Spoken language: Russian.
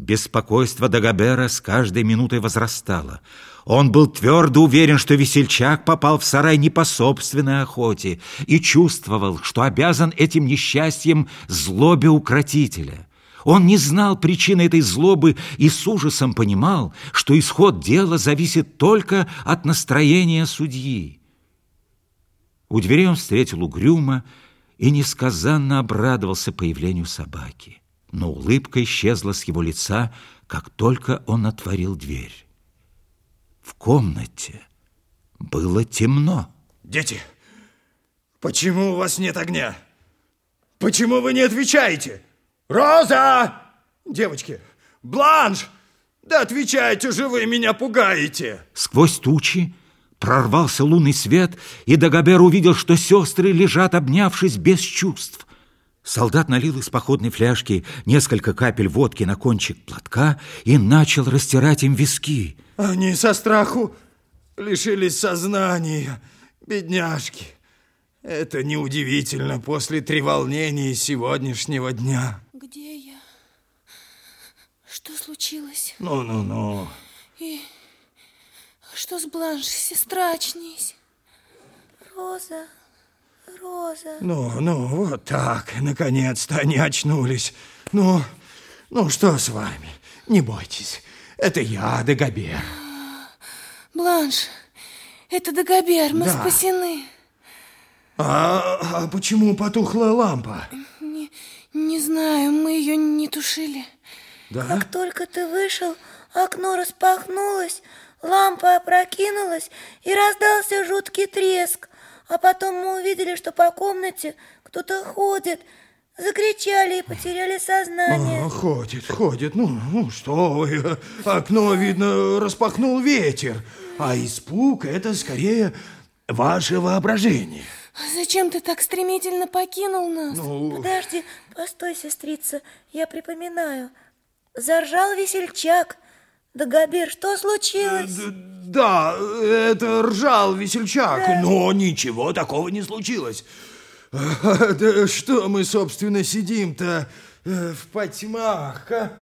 Беспокойство Дагобера с каждой минутой возрастало. Он был твердо уверен, что весельчак попал в сарай не по собственной охоте и чувствовал, что обязан этим несчастьем злобе укротителя. Он не знал причины этой злобы и с ужасом понимал, что исход дела зависит только от настроения судьи. У дверей он встретил угрюмо и несказанно обрадовался появлению собаки но улыбка исчезла с его лица, как только он отворил дверь. В комнате было темно. Дети, почему у вас нет огня? Почему вы не отвечаете? Роза! Девочки, Бланш! Да отвечайте же, вы меня пугаете! Сквозь тучи прорвался лунный свет, и Дагобер увидел, что сестры лежат, обнявшись без чувств. Солдат налил из походной фляжки несколько капель водки на кончик платка и начал растирать им виски. Они со страху лишились сознания, бедняжки. Это неудивительно после треволнений сегодняшнего дня. Где я? Что случилось? Ну-ну-ну. И что с Бланш, сестра, очнись? Роза... Роза. Ну, ну, вот так, наконец-то они очнулись. Ну, ну, что с вами? Не бойтесь, это я, Дагобер. Бланш, это Дагобер, мы да. спасены. А, а почему потухла лампа? Не, не знаю, мы ее не тушили. Да? Как только ты вышел, окно распахнулось, лампа опрокинулась, и раздался жуткий треск. А потом мы увидели, что по комнате кто-то ходит. Закричали и потеряли сознание. А, ходит, ходит. Ну, ну что вы, окно, видно, распахнул ветер. А испуг – это скорее ваше воображение. Зачем ты так стремительно покинул нас? Ну... Подожди, постой, сестрица, я припоминаю. Заржал весельчак. Да, Габир, что случилось? Да, это ржал весельчак, да. но ничего такого не случилось. Да что мы, собственно, сидим-то э, в потьмах, а?